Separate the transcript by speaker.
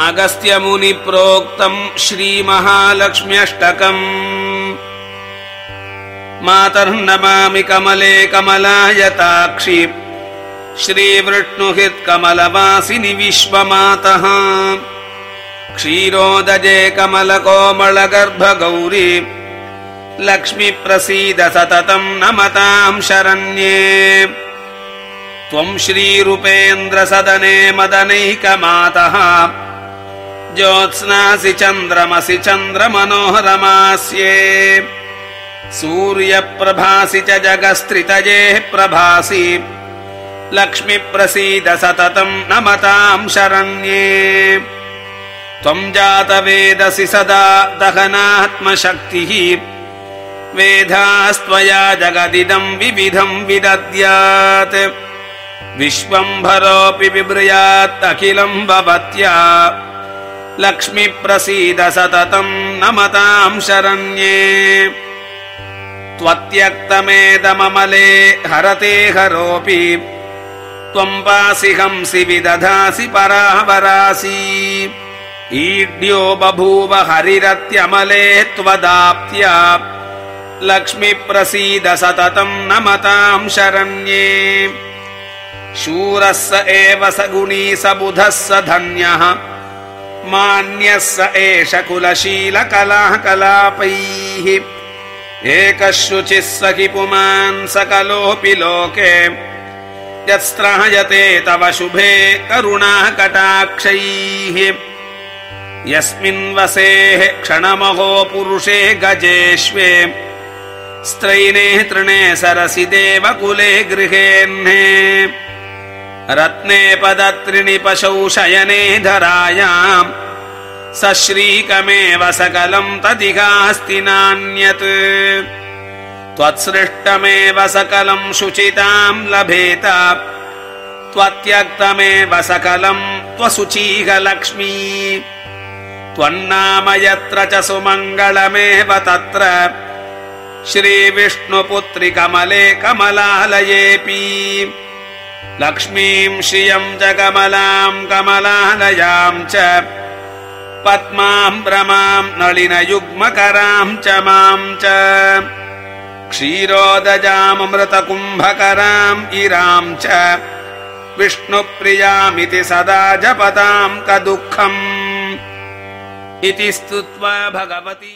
Speaker 1: अगस्त्यमुनिप्रोक्तम् श्रीमहालक्ष्म्यष्टकम्। मातर्नमामि कमले कमलायताक्षि श्रीवृष्णुहित्कमलवासिनि विश्वमातः। क्षीरोदजे कमलकोमलगर्भगौरी लक्ष्मीप्रसीद सततम् नमताम् शरण्ये त्वम् श्रीरूपेन्द्रसदने मदनैकमातः ज्योत्स्नासि चन्द्रमसि चन्द्रमनोहरमास्ये। सूर्यप्रभासि च जगस्त्रितजेः प्रभासि। लक्ष्मीप्रसीद सततम् नमताम् शरण्ये। त्वम् जातवेदसि सदा दहनात्मशक्तिः। वेधास्त्वया जगदिदम् विविधम् विदद्यात् विश्वम्भरोऽपि विब्रूयात् अखिलम् लक्ष्मीप्रसीद सततम् नमताम् शरण्ये। त्वत्यक्तमेदममले हरते हरोऽपि। त्वम् पासि हंसि विदधासि परावरासि। ईड्यो बभूव हरिरत्यमले त्वदाप्त्या। लक्ष्मीप्रसीद सततम् नमताम् शरण्ये शूरः स एव स गुणी स बुधः स धन्यः। मान्यः स एष कुलशीलकलाः कलापैः। एकः शुचिः स पुमान् सकलोऽपि लोके। यत्स्त्रायते तव शुभे करुणाः कटाक्षैः। यस्मिन् वसेः क्षणमहो पुरुषे गजेष्वे। स्त्रैणे तृणे सरसि देवकुले गृहेह्ने रत्ने पदत्रिणि पशौ शयने धरायाम्। सश्रीकमेव सकलम् तदिहास्ति नान्यत्। त्वत्सृष्टमेव सकलम् शुचिताम् लभेत। त्वत्यक्तमेव सकलम् त्वशुचीह लक्ष्मी त्वन्नाम यत्र च सुमङ्गलमेव तत्र। श्रीविष्णुपुत्रि कमले कमलालयेऽपि लक्ष्मीम् श्रियम् च कमलाम् कमलालयाम् च पद्माम् भ्रमाम् नलिनयुग्मकराम् च माम् च क्षीरोदजामृतकुम्भकराम् इराम् च विष्णुप्रियामिति सदा जपताम् कदुःखम् इति स्तुत्वा भगवती